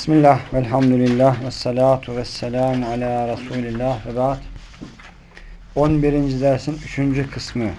Bismillah, velhamdülillah, ve salatu ve selamu ala Resulillah ve ba'd. 11. dersin 3. kısmı.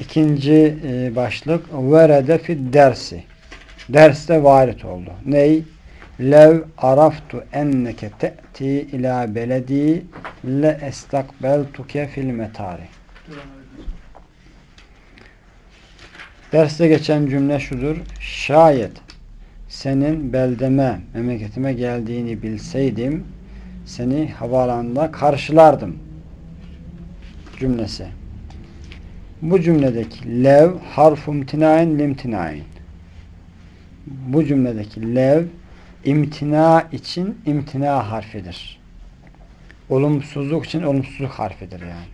İkinci e, başlık verede fi dersi. Derste varit oldu. Ney? Lev araftu enneke te'ti ila beledi le estakbeltuke fil metari. Derste geçen cümle şudur. Şayet senin beldeme, memleketime geldiğini bilseydim seni havalanda karşılardım cümlesi. Bu cümledeki lev harfu imtinain limtinain. Bu cümledeki lev imtina için imtina harfidir. Olumsuzluk için olumsuzluk harfidir yani.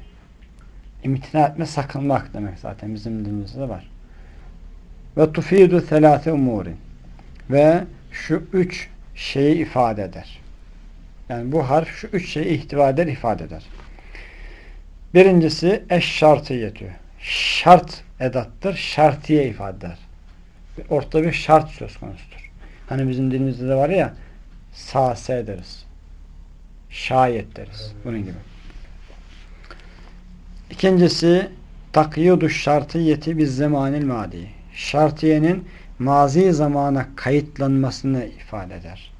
İmtina etme sakınmak demek zaten bizim dilimizde de var. Ve tufidu selate umurin. Ve şu üç şeyi ifade eder. Yani bu harf şu üç şeyi ihtiva eder, ifade eder. Birincisi eş şartiyetü. Şart edattır, şartiye ifade eder. Ortada bir şart söz konusudur. Hani bizim dilimizde de var ya sase deriz. Şayet deriz. Bunun gibi. İkincisi takyudu şartiyeti biz zamanil madi. Şartiyenin mazi zamana kayıtlanmasını ifade eder.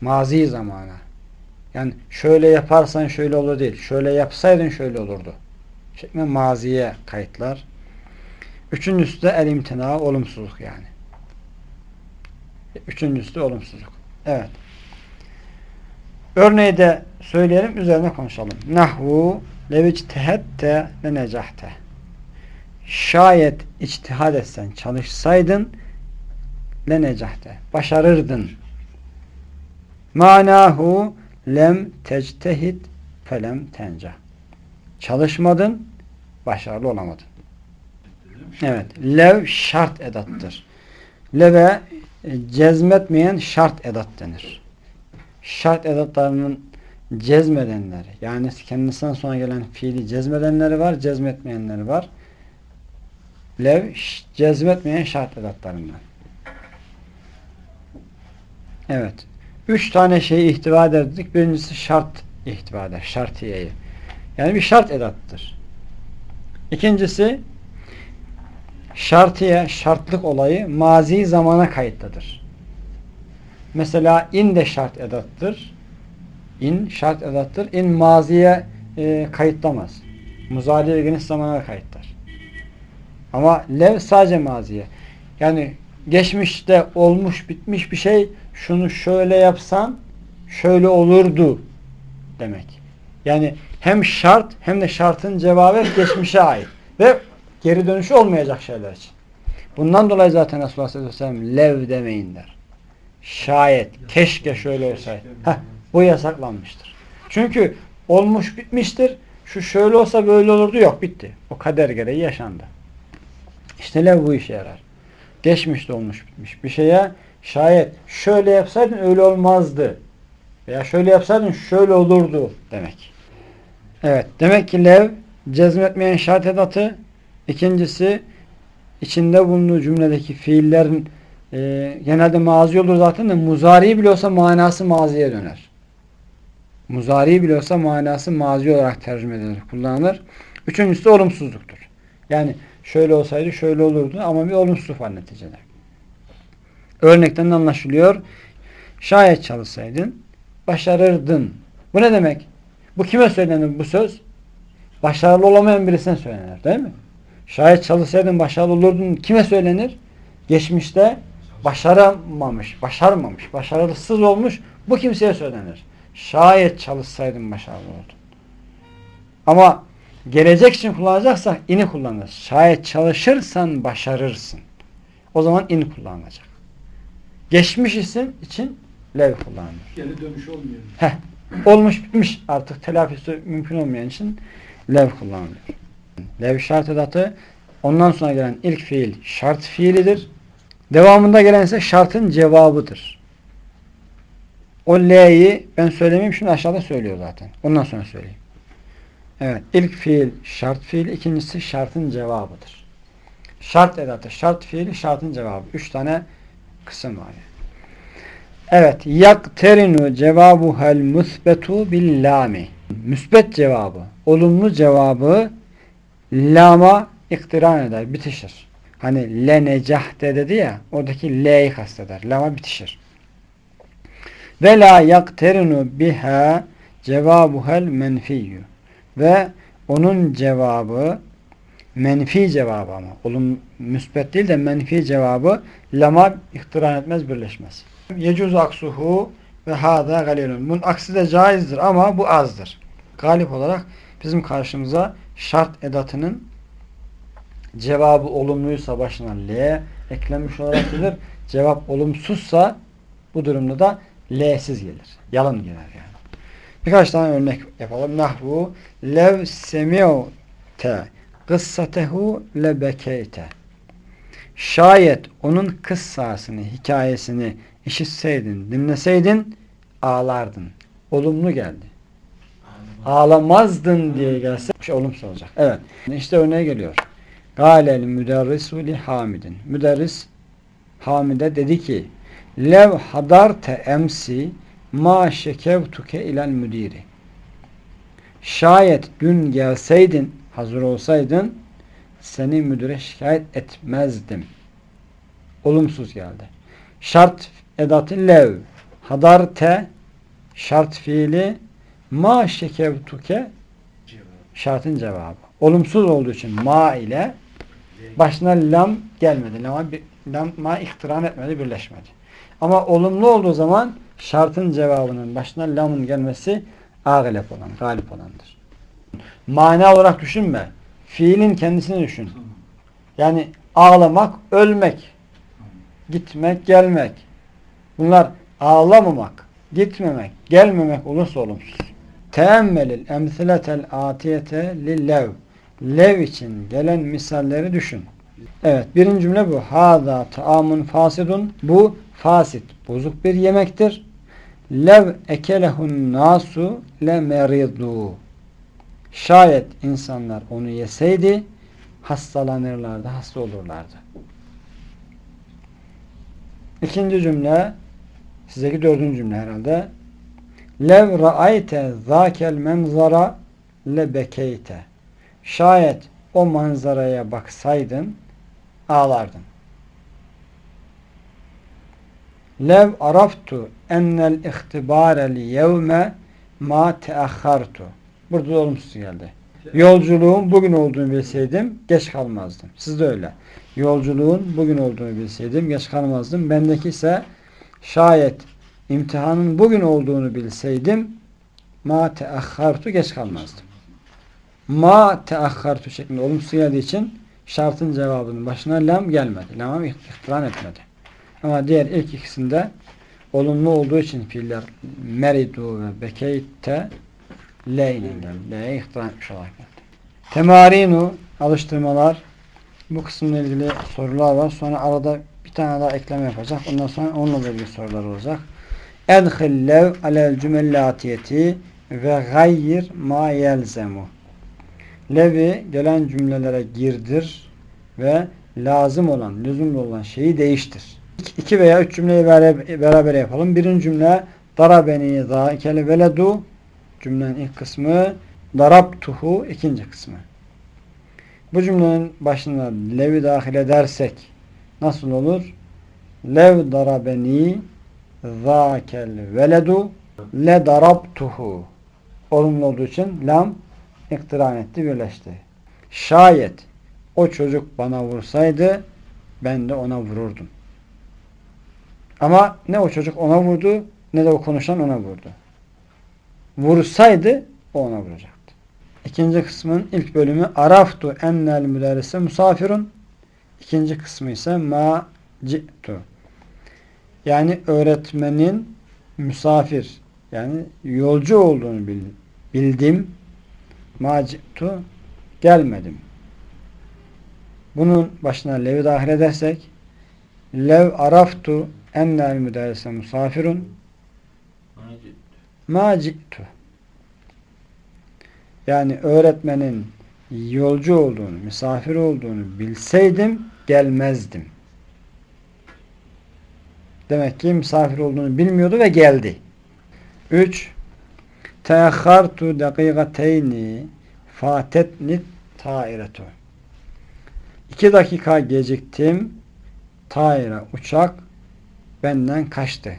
Mazi zamana. Yani şöyle yaparsan şöyle olur değil. Şöyle yapsaydın şöyle olurdu. Şeklinde maziye kayıtlar. Üçüncüsü de el imtina, olumsuzluk yani. Üçüncüsü de olumsuzluk. Evet. Örneği de söyleyelim, üzerine konuşalım. Nahvu levictehette ve necahte. Şayet içtihad etsen, çalışsaydın le necahte. Başarırdın. Manahu lem tectehid felem tencah. Çalışmadın, başarılı olamadın. Evet. Lev şart edattır. Leve cezmetmeyen şart edat denir. Şart edatlarının cezmedenleri yani kendisinden sonra gelen fiili cezmedenleri var, cezmetmeyenleri var. Lev cezmetmeyen şart edatlarından. Evet. Üç tane şeyi ihtiva ederdik. Birincisi şart ihtiva eder. Şartiyeyi. Yani bir şart edattır. İkincisi şartiye, şartlık olayı mazi zamana kayıttadır. Mesela in de şart edattır. İn şart edattır. İn maziye e, kayıtlamaz. Muzari geniş zamana kayıtlar. Ama lev sadece maziye. Yani geçmişte olmuş bitmiş bir şey şunu şöyle yapsan şöyle olurdu demek. Yani hem şart hem de şartın cevabı geçmişe ait. Ve geri dönüşü olmayacak şeyler için. Bundan dolayı zaten Resulullah sallallahu aleyhi ve sellem lev demeyin der. Şayet, keşke şöyle olsaydı. Heh, bu yasaklanmıştır. Çünkü olmuş bitmiştir. Şu şöyle olsa böyle olurdu. Yok bitti. O kader gereği yaşandı. İşte lev bu işe yarar. Geçmişte olmuş bitmiş bir şeye şayet şöyle yapsaydın öyle olmazdı. Veya şöyle yapsaydın şöyle olurdu demek. Evet. Demek ki lev cezmetmeyen şart edatı ikincisi içinde bulunduğu cümledeki fiillerin e, genelde mazi olur zaten de muzari bile manası maziye döner. Muzari bile olsa manası mazi olarak tercüme edilir, kullanılır. Üçüncüsü olumsuzluktur. Yani şöyle olsaydı şöyle olurdu ama bir olumsuzluk var. Örnekten anlaşılıyor. Şayet çalışsaydın başarırdın. Bu ne demek? Bu kime söylenir bu söz? Başarılı olamayan birisine söylenir değil mi? Şayet çalışsaydın başarılı olurdun kime söylenir? Geçmişte başaramamış, başarmamış, başarısız olmuş bu kimseye söylenir. Şayet çalışsaydın başarılı oldun. Ama gelecek için kullanacaksak ini kullanırız. Şayet çalışırsan başarırsın. O zaman in kullanılacak. Geçmiş isim için lev kullanılır. Geri dönüş olmuyor. Heh, olmuş bitmiş artık telafisi mümkün olmayan için lev kullanılıyor. Lev şart edatı ondan sonra gelen ilk fiil şart fiilidir. Devamında gelen ise şartın cevabıdır. O L'yi ben söylemeyeyim şimdi aşağıda söylüyor zaten. Ondan sonra söyleyeyim. Evet. ilk fiil şart fiil. ikincisi şartın cevabıdır. Şart edatı. Şart fiili şartın cevabı. Üç tane Kısım var. Evet. Yakterinu cevabuhel musbetu bil lami. Müsbet cevabı, olumlu cevabı lama iktiran eder, bitişir. Hani le necahte dedi ya, oradaki le'yi kasteder. Lama bitişir. Ve la yakterinu biha cevabuhel menfiyyü. Ve onun cevabı menfi cevabı ama. Olum müsbet değil de menfi cevabı lama iktiran etmez, birleşmez. Yecuz aksuhu ve hada galilun. Bunun aksi de caizdir ama bu azdır. Galip olarak bizim karşımıza şart edatının cevabı olumluysa başına L eklenmiş olarak gelir. Cevap olumsuzsa bu durumda da L'siz gelir. Yalın gelir yani. Birkaç tane örnek yapalım. Nahvu lev semi'te kıssatehu lebekeyte Şayet onun kıssasını, hikayesini işitseydin, dinleseydin ağlardın. Olumlu geldi. Ağlamazdın diye gelse şey olumsuz olacak. Evet. İşte örneğe geliyor. Galel müderrisu li Hamidin. Müderris Hamid'e dedi ki Lev hadarte emsi ma şekevtuke ilel müdiri. Şayet dün gelseydin, hazır olsaydın seni müdüre şikayet etmezdim. Olumsuz geldi. Şart edatı lev. Hadarte şart fiili ma şekevtuke şartın cevabı. Olumsuz olduğu için ma ile başına lam gelmedi. Lama, bir, lam, ma ihtiran etmedi, birleşmedi. Ama olumlu olduğu zaman şartın cevabının başına lamın gelmesi ağılep olan, galip olandır. Mana olarak düşünme. Fiilin kendisini düşün. Yani ağlamak, ölmek, gitmek, gelmek. Bunlar ağlamamak, gitmemek, gelmemek olursa olumsuz. Teemmelil emsiletel atiyete lillev. Lev için gelen misalleri düşün. Evet birinci cümle bu. Hada taamun fasidun. Bu fasit, bozuk bir yemektir. Lev ekelehun nasu le meridu. Şayet insanlar onu yeseydi hastalanırlardı, hasta olurlardı. İkinci cümle sizdeki dördüncü cümle herhalde. Lev ra'ayte zâkel menzara le bekeyte. Şayet o manzaraya baksaydın ağlardın. Lev araftu ennel ihtibare li yevme ma teahhartu. Burada da olumsuz geldi. Yolculuğun bugün olduğunu bilseydim geç kalmazdım. Siz de öyle. Yolculuğun bugün olduğunu bilseydim geç kalmazdım. Bendeki ise şayet imtihanın bugün olduğunu bilseydim ma teahhartu geç kalmazdım. Ma teahhartu şeklinde olumsuz geldiği için şartın cevabının başına lam gelmedi. Lam'a ihtiran etmedi. Ama diğer ilk ikisinde olumlu olduğu için fiiller meridu ve bekeyte le ile geldi. Le'ye ihtiran etmiş olarak geldi. Temarinu alıştırmalar bu kısımla ilgili sorular var. Sonra arada bir tane daha ekleme yapacak. Ondan sonra onunla ilgili sorular olacak. Edhil lev alel cümellatiyeti ve gayyir ma yelzemu. Levi gelen cümlelere girdir ve lazım olan, lüzumlu olan şeyi değiştir. İki veya üç cümleyi beraber yapalım. Birinci cümle darabeni zâikele veledu cümlenin ilk kısmı darabtuhu ikinci kısmı. Bu cümlenin başına levi dahil edersek nasıl olur? Lev darabeni zâkel veledu le darabtuhu olumlu olduğu için lam iktiran etti, birleşti. Şayet o çocuk bana vursaydı ben de ona vururdum. Ama ne o çocuk ona vurdu ne de o konuşan ona vurdu. Vursaydı o ona vuracaktı. İkinci kısmın ilk bölümü Araftu ennel müderrise musafirun. İkinci kısmı ise ma ci'tu. Yani öğretmenin misafir yani yolcu olduğunu bildim. Ma ci'tu gelmedim. Bunun başına levi dahil edersek lev araftu ennel müderrise musafirun ma ci'tu yani öğretmenin yolcu olduğunu, misafir olduğunu bilseydim gelmezdim. Demek ki misafir olduğunu bilmiyordu ve geldi. 3. Teakhartu dakikateyni fatetni tairetu. 2 dakika geciktim. Taire uçak benden kaçtı.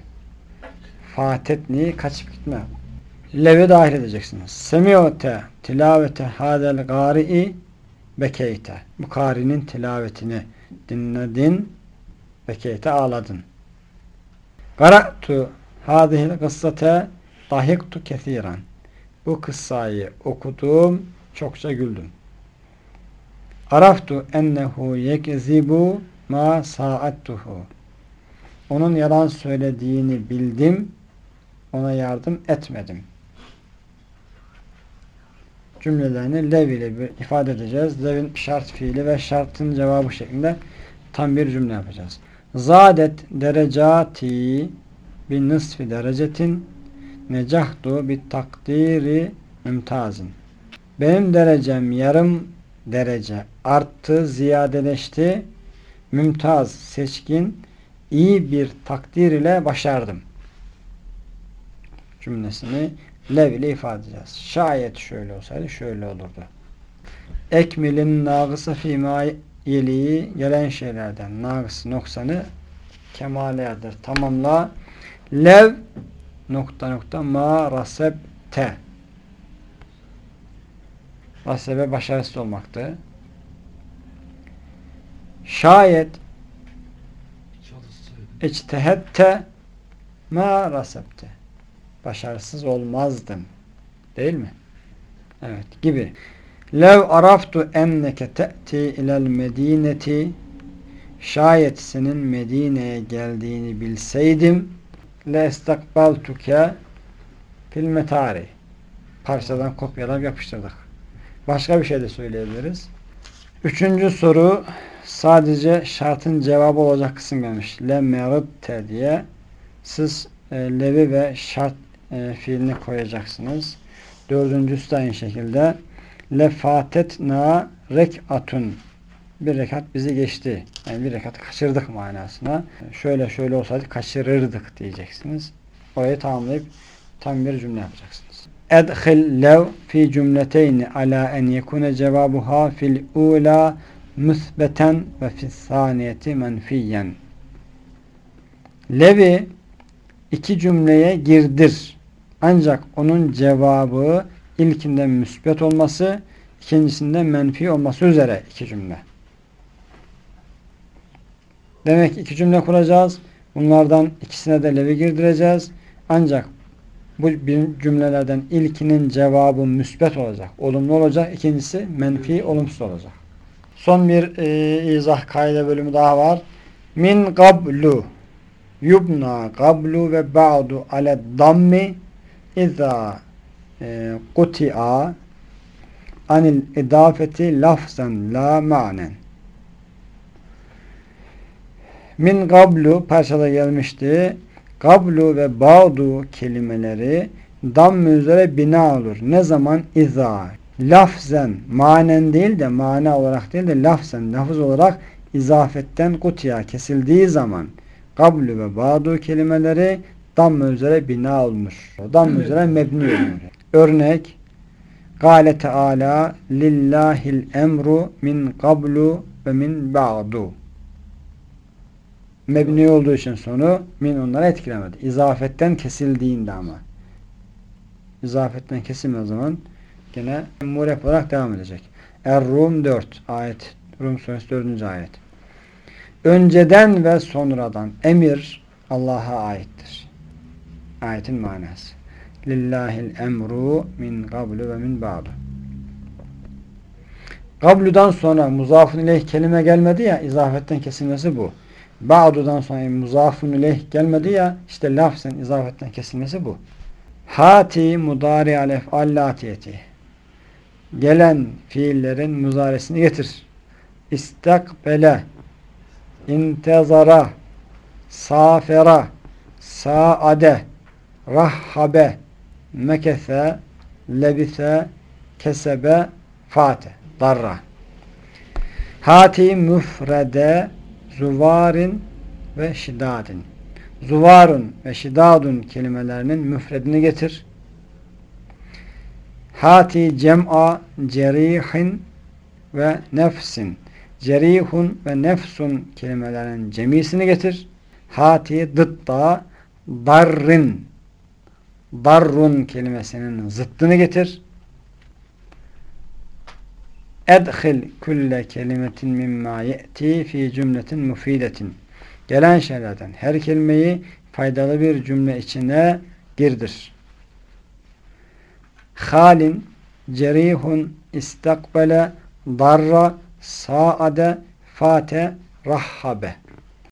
Fatetni kaçıp gitme. Leve dahil edeceksiniz. Semiyote tilavete hadel gari'i bekeyte. Bu karinin tilavetini dinledin. Bekeyte ağladın. Qara'tu hadihil kıssate dahiktu kethiren. Bu kıssayı okudum, çokça güldüm. Araftu ennehu yekzibu ma sa'attuhu. Onun yalan söylediğini bildim, ona yardım etmedim. Cümlelerini lev ile ifade edeceğiz. Lev'in şart fiili ve şartın cevabı şeklinde tam bir cümle yapacağız. Zadet derecati bin nisfi derecetin necahtu bi takdiri mümtazın. Benim derecem yarım derece arttı, ziyadeleşti. Mümtaz, seçkin, iyi bir takdir ile başardım. Cümlesini lev ile ifade edeceğiz. Şayet şöyle olsaydı şöyle olurdu. Ekmilin nagısı fîmâ iyiliği gelen şeylerden nagısı noksanı kemaledir. Tamamla lev nokta nokta ma raseb te rasebe başarısız olmaktı. Şayet içtehette ma rasebte başarısız olmazdım. Değil mi? Evet gibi. Lev araftu enneke te'ti ilel medineti şayet senin Medine'ye geldiğini bilseydim le estakbaltuke fil metari parçadan kopyalar yapıştırdık. Başka bir şey de söyleyebiliriz. Üçüncü soru sadece şartın cevabı olacak kısım gelmiş. Le meritte diye siz e, levi ve şart e, fiilini koyacaksınız. Dördüncüsü de aynı şekilde le fatetna rek'atun bir rekat bizi geçti. Yani bir rekat kaçırdık manasına. Şöyle şöyle olsaydı kaçırırdık diyeceksiniz. Orayı tamamlayıp tam bir cümle yapacaksınız. Edhil lev fi cümleteyni ala en yekune cevabuha fil ula müsbeten ve fis saniyeti menfiyen. Levi iki cümleye girdir. Ancak onun cevabı ilkinde müsbet olması, ikincisinde menfi olması üzere iki cümle. Demek iki cümle kuracağız. Bunlardan ikisine de levi girdireceğiz. Ancak bu cümlelerden ilkinin cevabı müsbet olacak, olumlu olacak. İkincisi menfi, olumsuz olacak. Son bir e, izah kaide bölümü daha var. Min qablu yubna qablu ve ba'du ale dammi izâ e, kuti'a anil idafeti lafzan la ma'nen min qablu parçada gelmişti Kablu ve ba'du kelimeleri damm üzere bina olur. Ne zaman? İza. Lafzen, manen değil de mana olarak değil de lafzen, lafız olarak izafetten kutuya kesildiği zaman kablu ve ba'du kelimeleri damm üzere bina olmuş. Damm üzere mebni olur. Örnek Gale Teala lillahil emru min kablu ve min ba'du mebni olduğu için sonu min onları etkilemedi. İzafetten kesildiğinde ama. İzafetten kesilme o zaman gene murep olarak devam edecek. Er-Rum 4 ayet. Rum suresi 4. ayet. Önceden ve sonradan emir Allah'a aittir. Ayetin manası. Lillahil emru min qablu ve min ba'du. Kabludan sonra muzafun ileyh kelime gelmedi ya izafetten kesilmesi bu. Ba'dudan sonra muzafun ileyh gelmedi ya işte lafzen izafetten kesilmesi bu. Hati mudari alef allatiyeti gelen fiillerin muzaresini getir. İstakbele intezara safera saade rahhabe mekese lebise kesebe fate darra hati müfrede zuvarin ve şiddadin. Zuvarun ve şidadun kelimelerinin müfredini getir. Hati cem'a cerihin ve nefsin. Cerihun ve nefsun kelimelerinin cemisini getir. Hati dıtta darrin darrun kelimesinin zıttını getir. Edhil külle kelimetin mimma ye'ti fi cümletin mufidetin. Gelen şeylerden her kelimeyi faydalı bir cümle içine girdir. Halin, cerihun, istakbele, darra, saade, fate, rahhabe.